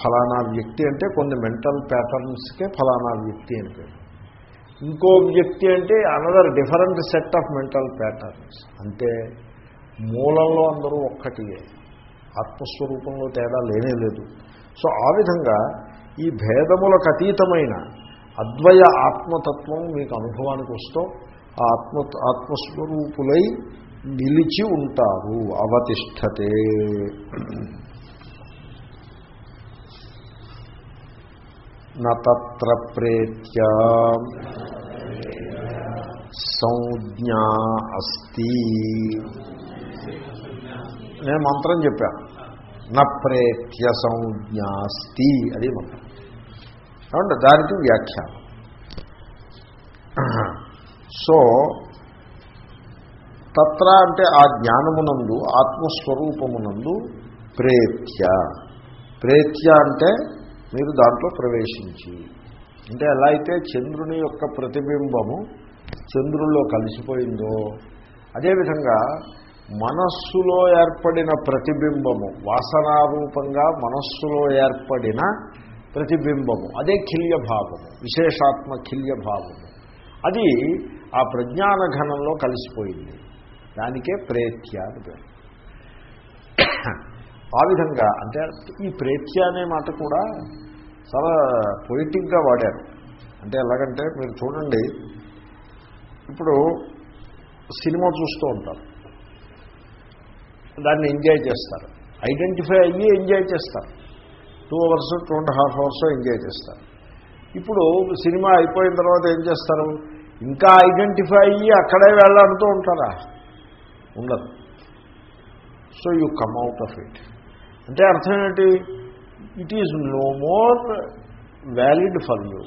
ఫలానా వ్యక్తి అంటే కొన్ని మెంటల్ ప్యాటర్న్స్కే ఫలానా వ్యక్తి అని పేరు. ఇంకో వ్యక్తి అంటే another different set of mental patterns అంటే మూలంలో అందరూ ఒక్కటియే. ఆత్మస్వరూపంలో తేడా లేనే లేదు. సో ఆ విధంగా ఈ భేదములకు అతీతమైన అద్వయ ఆత్మతత్వం మీకు అనుభవానికి వస్తూ ఆ ఆత్మ ఆత్మస్వరూపులై నిలిచి ఉంటారు అవతిష్టతే నత్ర ప్రేత్య సంజ్ఞా అస్తి. నేను మంత్రం చెప్పాను న ప్రేత్య సంజ్ఞాస్తి అది మంత్రం కాబట్టి దానికి వ్యాఖ్యానం. సో తత్ర అంటే ఆ జ్ఞానమునందు ఆత్మస్వరూపమునందు ప్రేత్య. ప్రేత్య అంటే మీరు దాంట్లో ప్రవేశించి. అంటే ఎలా అయితే చంద్రుని యొక్క ప్రతిబింబము చంద్రుల్లో కలిసిపోయిందో అదేవిధంగా మనస్సులో ఏర్పడిన ప్రతిబింబము వాసనారూపంగా మనస్సులో ఏర్పడిన ప్రతిబింబము అదే కిల్యభావము విశేషాత్మ కిల్యభావము. అది ఆ ప్రజ్ఞాన ఘనంలో కలిసిపోయింది. దానికే ప్రేత్య అని పేరు. ఆ విధంగా అంటే ఈ ప్రేత్య అనే మాట కూడా చాలా పొయిటిక్గా వాడారు. అంటే ఎలాగంటే మీరు చూడండి ఇప్పుడు సినిమా చూస్తూ ఉంటారు. దాన్ని ఎంజాయ్ చేస్తారు. ఐడెంటిఫై అయ్యి ఎంజాయ్ చేస్తారు. Two hours two and half hours enjoy చేస్తారు. ఇప్పుడు సినిమా అయిపోయిన తర్వాత ఏం చేస్తారు? ఇంకా ఐడెంటిఫై అయ్యి అక్కడే వెళ్ళాడుతూ ఉంటారా? ఉండదు so you come out of it. అంటే అర్థం ఏంటి? It is no more valid for you.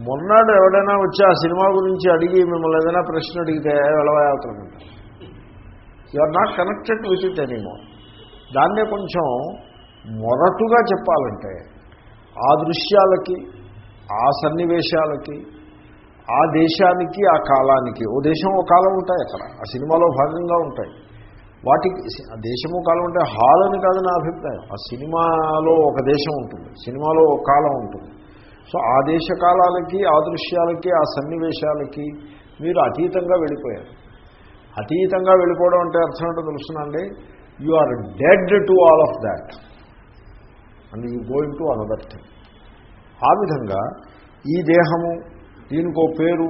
మొన్నాడు ఎవడైనా వచ్చి ఆ సినిమా గురించి అడిగి మిమ్మల్ని ఏదైనా ప్రశ్న అడిగితే వెళ్ళవా you are not connected with it anymore దాన్నే కొంచెం మొరటుగా చెప్పాలంటే ఆ దృశ్యాలకి ఆ సన్నివేశాలకి ఆ దేశానికి ఆ కాలానికి ఓ దేశం ఓ కాలం ఉంటాయి అక్కడ. ఆ సినిమాలో భాగంగా ఉంటాయి. వాటికి ఆ దేశము కాలం అంటే హాల్ అని కాదు నా అభిప్రాయం. ఆ సినిమాలో ఒక దేశం ఉంటుంది. సినిమాలో ఒక కాలం ఉంటుంది. సో ఆ దేశ కాలాలకి ఆ దృశ్యాలకి ఆ సన్నివేశాలకి మీరు అతీతంగా వెళ్ళిపోయారు. అతీతంగా వెళ్ళిపోవడం అంటే అర్థం ఏంటో తెలుసునండి you are dead to all of that and you going to another thing ఆ విధంగా ఈ దేహము దీనికో పేరు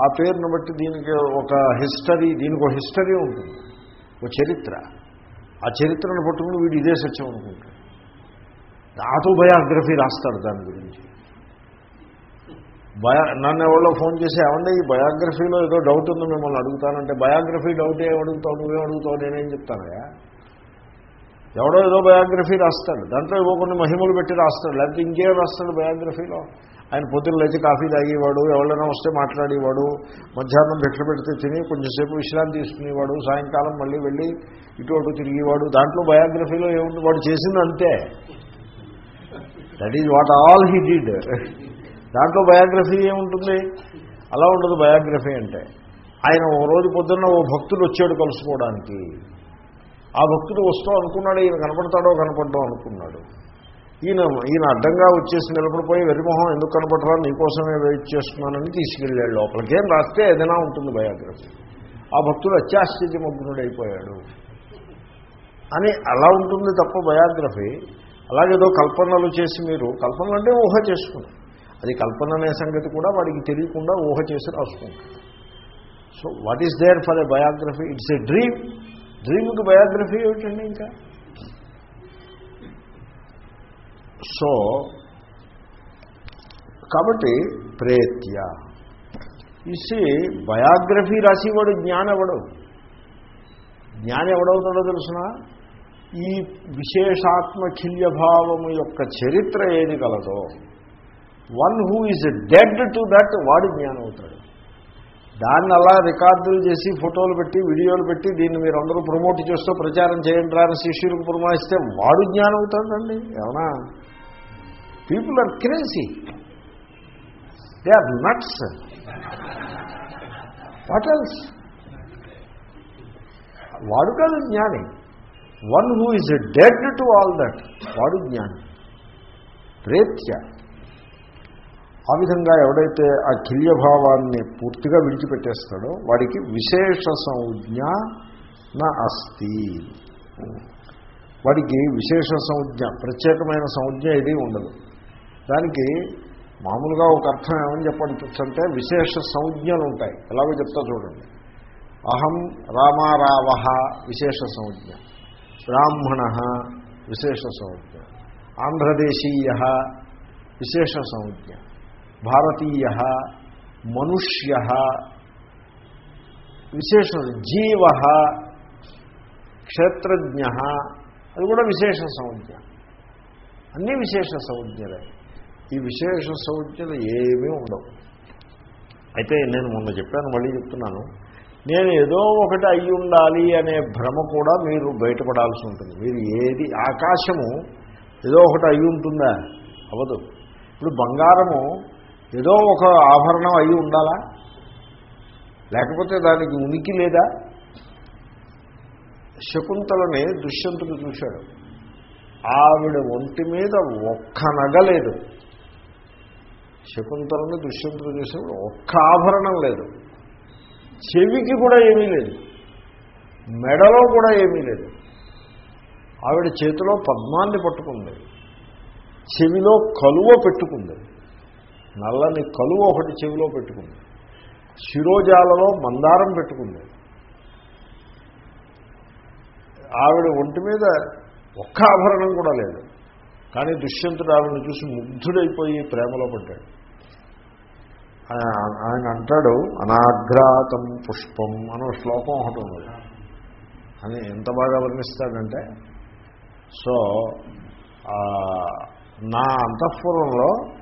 ఆ పేరును బట్టి దీనికి ఒక హిస్టరీ దీనికి ఒక హిస్టరీ ఉంటుంది. ఒక చరిత్ర. ఆ చరిత్రను పట్టుకుని వీడు ఇదే సత్యం అనుకుంటాడు. ఆటోబయోగ్రఫీ రాస్తాడు దాని గురించి. భయా నన్ను ఎవరో ఫోన్ చేసి ఏమంటే ఈ బయోగ్రఫీలో ఏదో డౌట్ ఉంది మిమ్మల్ని అడుగుతానంటే బయోగ్రఫీ డౌట్ ఏం అడుగుతావు నువ్వేం అడుగుతావు నేనేం చెప్తానయా ఎవడో ఏదో బయోగ్రఫీ రాస్తాడు దాంట్లో ఏవో కొన్ని మహిమలు పెట్టి రాస్తాడు లేకపోతే ఇంకేం రాస్తాడు బయోగ్రఫీలో? ఆయన పొద్దున్న లేచి కాఫీ తాగేవాడు ఎవరైనా వస్తే మాట్లాడేవాడు మధ్యాహ్నం భిక్ష పెడితే తిని కొంచెంసేపు విశ్రాంతి తీసుకునేవాడు సాయంకాలం మళ్ళీ వెళ్ళి ఇటు అటు తిరిగేవాడు దాంట్లో బయోగ్రఫీలో ఏముంది? వాడు చేసింది అంతే that is what all he did దాంట్లో బయోగ్రఫీ ఏముంటుంది? అలా ఉండదు బయోగ్రఫీ అంటే. ఆయన ఓ రోజు పొద్దున్న ఓ భక్తుడు వచ్చాడు కలుసుకోవడానికి. ఆ భక్తుడు వస్తూ అనుకున్నాడు ఈయన కనపడతాడో కనపడ్డో అనుకున్నాడు. ఈయన ఈయన అడ్డంగా వచ్చేసి నిలబడిపోయి వెరిమొహం ఎందుకు కనపడరా? నీకోసమే వెయిట్ చేస్తున్నానని తీసుకెళ్ళాడు లోపలికి. ఏం రాస్తే ఏదైనా ఉంటుంది బయోగ్రఫీ. ఆ భక్తుడు అత్యాశ్చర్యమగ్నుడైపోయాడు. అని అలా ఉంటుంది తప్ప బయోగ్రఫీ. అలాగేదో కల్పనలు చేసి మీరు కల్పనలు అంటే ఊహ చేసుకున్నారు అది కల్పన అనే సంగతి కూడా వాడికి తెలియకుండా ఊహ చేసి రాసుకుంటాడు. So what is there for a biography it's a dream డ్రీమ్కి biography ఏమిటండి ఇంకా? సో కాబట్టి ప్రేత్య. ఇసి బయోగ్రఫీ రాసేవాడు జ్ఞానం ఎవడు జ్ఞానం ఎవడవుతాడో తెలుసిన? ఈ విశేషాత్మఖిల్యభావము యొక్క చరిత్ర ఏది కలదో? One who is dead to that వాడు జ్ఞానం అవుతాడు దాన్ని అలా రికార్డులు చేసి ఫోటోలు పెట్టి వీడియోలు పెట్టి దీన్ని మీరు అందరూ ప్రమోట్ చేస్తూ ప్రచారం చేయండి రాని శిష్యులకు పురమాయిస్తే వాడు జ్ఞానం అవుతాడండి ఏమన్నా? People are crazy they are nuts what else వాడు కాదు జ్ఞాని. One who is dead to all that. వాడు జ్ఞాని. ప్రేత్య. ఆ విధంగా ఎవడైతే ఆ కిల్యభావాన్ని పూర్తిగా విడిచిపెట్టేస్తాడో వాడికి విశేష సంజ్ఞ నా అస్తి. వాడికి విశేష సంజ్ఞ ప్రత్యేకమైన సంజ్ఞ ఏది ఉండదు. దానికి మామూలుగా ఒక అర్థం ఏమని చెప్పంటే విశేష సంజ్ఞలు ఉంటాయి. ఎలాగో చెప్తా చూడండి. అహం రామారావ విశేష సంజ్ఞ బ్రాహ్మణ విశేష సంజ్ఞ ఆంధ్రదేశీయ విశేష సంజ్ఞ. భారతీయ మనుష్య విశేష జీవ క్షేత్రజ్ఞ అది కూడా విశేష సంజ్ఞ అన్నీ విశేష సంజ్ఞలే ఈ విశేష సంజ్ఞలు ఏమీ ఉండవు. అయితే నేను మొన్న చెప్పాను మళ్ళీ చెప్తున్నాను. నేను ఏదో ఒకటి అయి ఉండాలి అనే భ్రమ కూడా మీరు బయటపడాల్సి ఉంటుంది. మీరు ఏది ఆకాశము ఏదో ఒకటి అయి ఉంటుందా? అవదు ఇప్పుడు బంగారము ఏదో ఒక ఆభరణం అయి ఉండాలా? లేకపోతే దానికి ఉనికి లేదా? శకుంతలని దుష్యంతుడు చూశాడు. ఆవిడ ఒంటి మీద ఒక్క నగ లేదు. శకుంతలని దుష్యంతుడు చూసినప్పుడు ఒక్క ఆభరణం లేదు. చెవికి కూడా ఏమీ లేదు. మెడలో కూడా ఏమీ లేదు. ఆవిడ చేతిలో పద్మాన్ని పట్టుకుంది. చెవిలో కలువ పెట్టుకుంది. నల్లని కలువ ఒకటి చెవిలో పెట్టుకుంది. శిరోజాలలో మందారం పెట్టుకుంది. ఆవిడ ఒంటి మీద ఒక్క ఆభరణం కూడా లేదు. కానీ దుష్యంతుడు ఆవిడని చూసి ముగ్ధుడైపోయి ప్రేమలో పడ్డాడు. ఆయన అంటాడు అనాఘ్రాతం పుష్పం అనే శ్లోకం ఒకటి ఉంది. అని ఎంత బాగా వర్ణిస్తాడంటే సో నా అంతఃపురంలో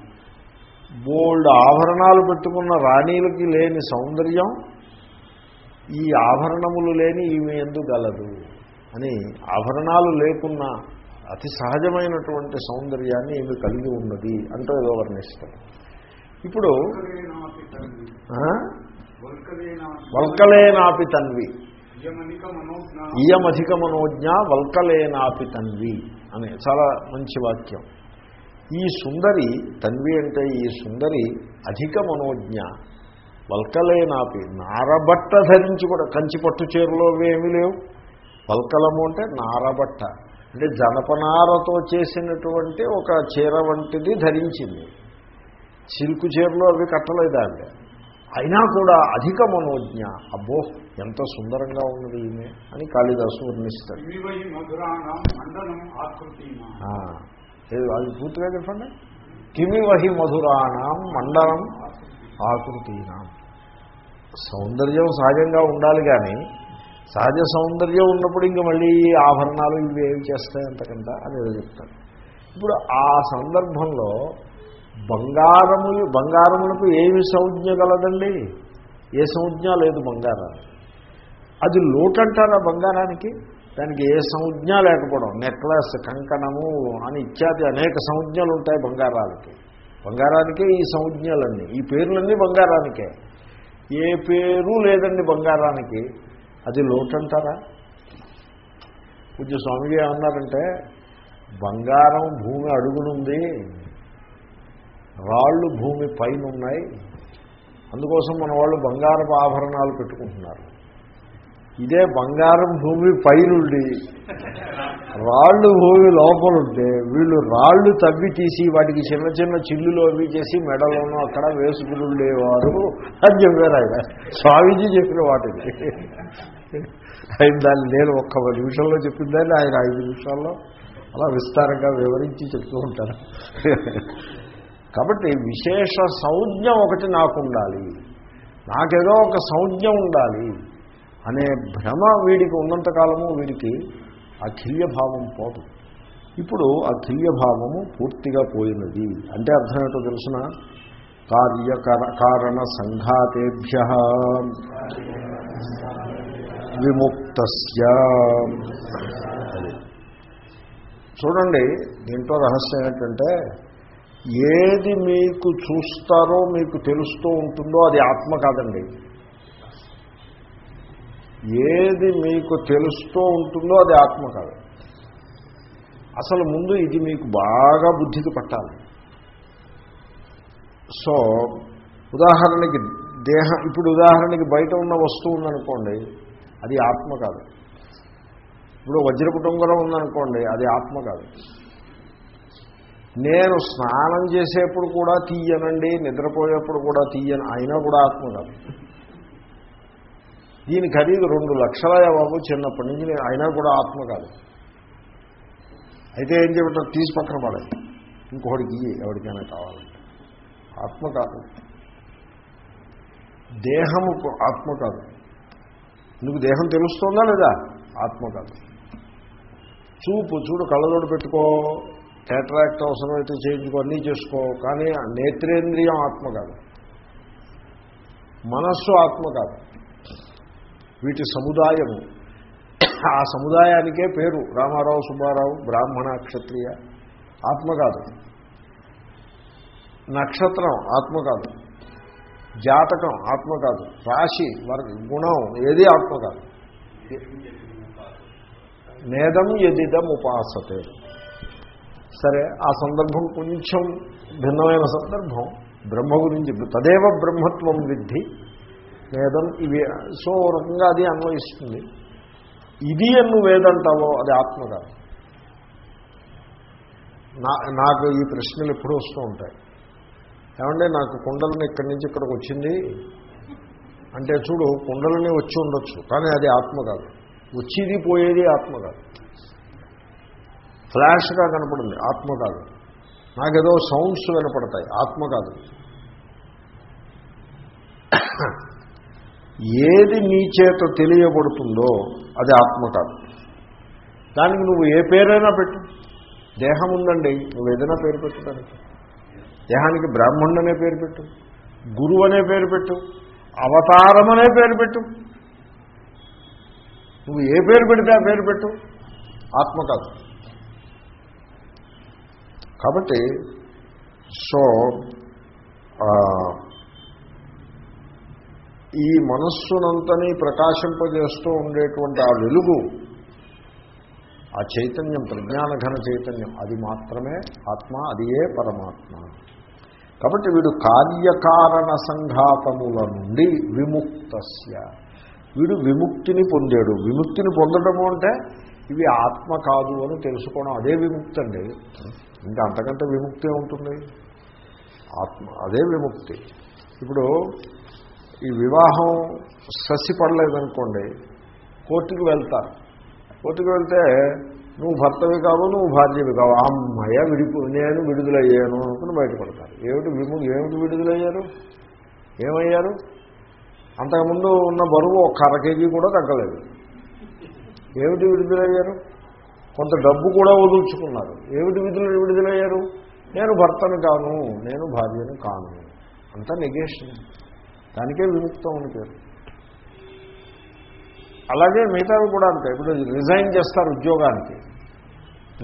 బోల్డ్ ఆభరణాలు పెట్టుకున్న రాణీలకి లేని సౌందర్యం ఈ ఆభరణములు లేని ఈమె ఎందు గలదు అని ఆభరణాలు లేకున్న అతి సహజమైనటువంటి సౌందర్యాన్ని ఈమె కలిగి ఉన్నది అంటూ ఏదో వర్ణిస్తాడు ఇప్పుడు వల్కలేనాపి తన్వి. ఇయమధిక మనోజ్ఞ వల్కలేనాపి తన్వి అనే చాలా మంచి వాక్యం. ఈ సుందరి తన్వి అంటే ఈ సుందరి అధిక మనోజ్ఞ. వల్కలేనాపి నారబట్ట ధరించి కూడా కంచి పట్టు చీరలో ఏమీ లేవు. వల్కలము అంటే నారబట్ట అంటే జనపనారతో చేసినటువంటి ఒక చీర వంటిది ధరించింది. సిల్కు చీరలు అవి కట్టలేదా అయినా కూడా అధిక మనోజ్ఞ. అబ్బో ఎంత సుందరంగా ఉన్నది ఈమె అని కాళిదాసు వర్ణిస్తాడు. అది పూర్తిగా చెప్పండి. కిమి వహి మధురాణం మండలం ఆకృతీనాం. సౌందర్యం సహజంగా ఉండాలి కానీ సహజ సౌందర్యం ఉన్నప్పుడు ఇంక మళ్ళీ ఆభరణాలు ఇవి ఏం చేస్తాయి అంతకంట అని ఏదో చెప్తాను ఇప్పుడు ఆ సందర్భంలో బంగారము బంగారములకు ఏమి సంజ్ఞ కలదండి ఏ సంజ్ఞ లేదు బంగారానికి. అది లోటంటారా బంగారానికి? దానికి ఏ సంజ్ఞ లేకపోవడం. నెక్లెస్ కంకణము అని ఇత్యాది అనేక సంజ్ఞలు ఉంటాయి బంగారాలకి బంగారానికే ఈ సంజ్ఞలన్నీ. ఈ పేర్లన్నీ బంగారానికే. ఏ పేరు లేదండి బంగారానికి. అది లోటంటారా? పూజ్య స్వామిజీ ఏమన్నారంటే బంగారం భూమి అడుగునుంది రాళ్ళు భూమి పైన ఉన్నాయి అందుకోసం మన వాళ్ళు బంగారపు ఆభరణాలు పెట్టుకుంటున్నారు. ఇదే బంగారం భూమి పైనుండి. రాళ్ళు భూమి లోపలుంటే వీళ్ళు రాళ్ళు తవ్వి తీసి వాటికి చిన్న చిన్న చిల్లులు అవి చేసి మెడలోనూ అక్కడ వేసుకుని ఉండేవారు అని చెప్పారు ఆయన. స్వామీజీ చెప్పిన వాటికి. ఆయన దాన్ని నేను ఒక్క నిమిషంలో చెప్పిందని ఆయన ఐదు నిమిషాల్లో అలా విస్తారంగా వివరించి చెప్తూ ఉంటారు. కాబట్టి విశేష సంజ్ఞ ఒకటి నాకు ఉండాలి. నాకేదో ఒక సంజ్ఞ ఉండాలి. అనే భ్రమ వీడికి ఉన్నంతకాలము వీడికి అఖిల్యభావం పోదు. ఇప్పుడు అఖిల్యభావము పూర్తిగా పోయినది. అంటే అర్థం ఏంటో తెలుసిన? కార్యకర కారణ సంఘాతేభ్య విముక్తస్య. చూడండి దీంట్లో రహస్యం ఏంటంటే ఏది మీకు చూస్తారో మీకు తెలుస్తూ ఉంటుందో అది ఆత్మ కాదండి. ఏది మీకు తెలుస్తూ ఉంటుందో అది ఆత్మ కాదు అసలు ముందు ఇది మీకు బాగా బుద్ధికి పట్టాలి. సో ఉదాహరణకి దేహం ఇప్పుడు ఉదాహరణకి బయట ఉన్న వస్తువు ఉందనుకోండి అది ఆత్మ కాదు ఇప్పుడు వజ్రకుటుంబం ఉందనుకోండి అది ఆత్మ కాదు నేను స్నానం చేసేప్పుడు కూడా తీయనండి నిద్రపోయేప్పుడు కూడా తీయను అయినా కూడా ఆత్మ కాదు దీని ఖరీదు రెండు లక్షలయా బాబు చిన్నప్పటి నుంచి నేను అయినా కూడా ఆత్మ కాదు. అయితే ఏం చెబుతారు? తీసి పక్కన పడాలి ఇంకొకటికి ఎవరికైనా కావాలంటే. ఆత్మ కాదు. దేహము ఆత్మ కాదు. నువ్వు దేహం తెలుస్తుందా లేదా? ఆత్మ కాదు. చూపు చూడు కళ్ళజోడు పెట్టుకో. టేట్రాక్ట్ అవసరమైతే చేయించుకో అన్నీ చేసుకో. కానీ నేత్రేంద్రియం ఆత్మ కాదు. మనస్సు ఆత్మ కాదు. వీటి సముదాయము. ఆ సముదాయానికే పేరు రామారావు సుబ్బారావు బ్రాహ్మణ క్షత్రియ. ఆత్మ కాదు నక్షత్రం ఆత్మ కాదు జాతకం ఆత్మ కాదు రాశి వర్ గుణం ఏది ఆత్మ కాదు నేదం ఎదిదం ఉపాసతే. సరే ఆ సందర్భం కొంచెం భిన్నమైన సందర్భం. బ్రహ్మ గురించి తదేవ బ్రహ్మత్వం విద్ధి. వేదం ఇవి సో ఓ రకంగా అది అన్వయిస్తుంది. ఇది అన్ను వేదంటావో అది ఆత్మ కాదు నా నాకు ఈ ప్రశ్నలు ఎప్పుడూ వస్తూ ఉంటాయి. ఏమంటే నాకు కుండలని ఇక్కడి నుంచి ఇక్కడికి వచ్చింది? అంటే చూడు కుండలని వచ్చి ఉండొచ్చు కానీ అది ఆత్మ కాదు. వచ్చేది పోయేది ఆత్మ కాదు. ఫ్లాష్గా కనపడింది ఆత్మ కాదు. నాకేదో సౌండ్స్ వినపడతాయి ఆత్మ కాదు. ఏది నీ చేత తెలియబడుతుందో అది ఆత్మ కాదు దానికి నువ్వు ఏ పేరైనా పెట్టు. దేహం ఉందండి నువ్వు ఏదైనా పేరు పెట్టు దానికి. దేహానికి బ్రాహ్మణుడు అనే పేరు పెట్టు గురువు అనే పేరు పెట్టు అవతారం అనే పేరు పెట్టు. నువ్వు ఏ పేరు పెడితే ఆ పేరు పెట్టు. ఆత్మ కాదు కాబట్టి సో ఈ మనస్సునంతని ప్రకాశింపజేస్తూ ఉండేటువంటి ఆ వెలుగు ఆ చైతన్యం ప్రజ్ఞానఘన చైతన్యం అది మాత్రమే ఆత్మ అది ఏ పరమాత్మ. కాబట్టి వీడు కార్యకారణ సంఘాతముల నుండి విముక్తస్య. వీడు విముక్తిని పొందాడు. విముక్తిని పొందడము అంటే ఇవి ఆత్మ కాదు అని తెలుసుకోవడం. అదే విముక్తి అండి. ఇంకా అంతకంటే విముక్తి ఉంటుంది. ఆత్మ అదే విముక్తి. ఇప్పుడు ఈ వివాహం ససి పడలేదనుకోండి కోర్టుకు వెళ్తారు. కోర్టుకు వెళ్తే నువ్వు భర్తవి కావు నువ్వు భార్యవి కావు అమ్మయ్య విడిపో నేను విడుదలయ్యాను అనుకుని బయటపడతారు. ఏమిటి విము ఏమిటి విడుదలయ్యారు? ఏమయ్యారు? అంతకుముందు ఉన్న బరువు ఒక అర కేజీ కూడా తగ్గలేదు. ఏమిటి విడుదలయ్యారు? కొంత డబ్బు కూడా వదులుచుకున్నారు. ఏమిటి విధులు విడుదలయ్యారు? నేను భర్తను కాను నేను భార్యను కాను అంతా నెగేషన్. దానికే విముక్తం అని పేరు. అలాగే మిగతావి కూడా అంతే. ఇప్పుడు రిజైన్ చేస్తారు ఉద్యోగానికి.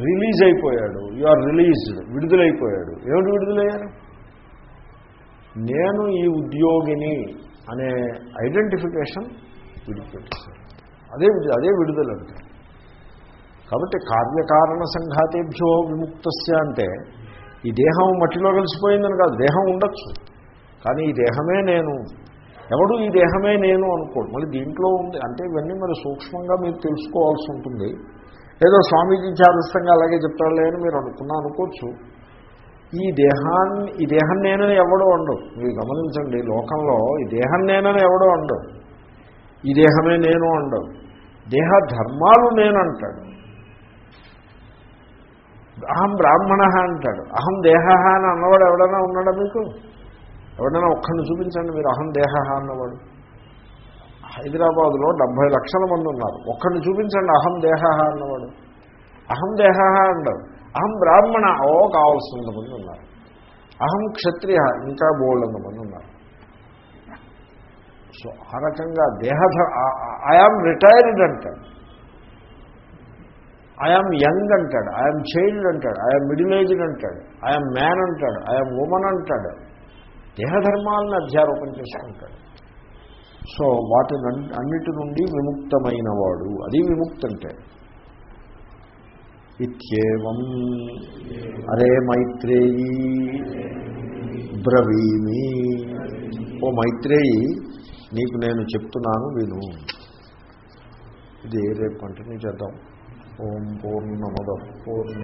రిలీజ్ అయిపోయాడు. యు ఆర్ రిలీజ్డ్ విడుదలైపోయాడు. ఏమిటి విడుదలయ్యారు? నేను ఈ ఉద్యోగిని అనే ఐడెంటిఫికేషన్ విడిచిపెట్టేశారు. అదే అదే విడుదల అంటే కాబట్టి కార్యకారణ సంఘాతేభ్యో విముక్తస్య అంటే ఈ దేహం మట్టిలో కలిసిపోయిందని కాదు. దేహం ఉండొచ్చు. కానీ ఈ దేహమే నేను ఎవడు ఈ దేహమే నేను అనుకోడు. మళ్ళీ దీంట్లో ఉంది. అంటే ఇవన్నీ మరి సూక్ష్మంగా మీరు తెలుసుకోవాల్సి ఉంటుంది. ఏదో స్వామీజీ చాదస్తంగా అలాగే చెప్తాడులే అని మీరు అనుకున్నా అనుకోవచ్చు. ఈ దేహాన్ని ఈ దేహం నేనని ఎవడో అండవు మీరు గమనించండి లోకంలో ఈ దేహం నేనని ఎవడో అండవు ఈ దేహమే నేను అండవు దేహ ధర్మాలు నేనంటాడు. అహం బ్రాహ్మణ అంటాడు. అహం దేహ అని అన్నవాడు ఎవడైనా ఉన్నాడా మీకు? ఎవరినైనా ఒక్కడిని చూపించండి మీరు అహం దేహ అన్నవాడు. హైదరాబాదులో డెబ్భై లక్షల మంది ఉన్నారు. ఒక్కడిని చూపించండి అహం దేహ అన్నవాడు. అహం దేహ అంటారు. అహం బ్రాహ్మణ ఓ కావాల్సినంత మంది ఉన్నారు. అహం క్షత్రియ ఇంకా బోల్డంత మంది ఉన్నారు. సో ఆ రకంగా దేహధ ఐఆమ్ రిటైర్డ్ అంటాడు. ఐఆమ్ యంగ్ అంటాడు. ఐఎమ్ చైల్డ్ అంటాడు. ఐఎమ్ మిడిల్ ఏజ్డ్ అంటాడు. ఐఎమ్ మ్యాన్ అంటాడు. ఐఎమ్ ఉమెన్ అంటాడు. దేహధర్మాలను అధ్యారోపణ చేసుకుంటాడు సో వాటి అన్నిటి నుండి విముక్తమైన వాడు. అది విముక్తి అంటే ఇత్యేవం అరే మైత్రేయీ బ్రవీమి. ఓ మైత్రేయి నీకు నేను చెప్తున్నాను విను. ఇది రేపు కంటిన్యూ చేద్దాం. ఓం పూర్ణమద పూర్ణ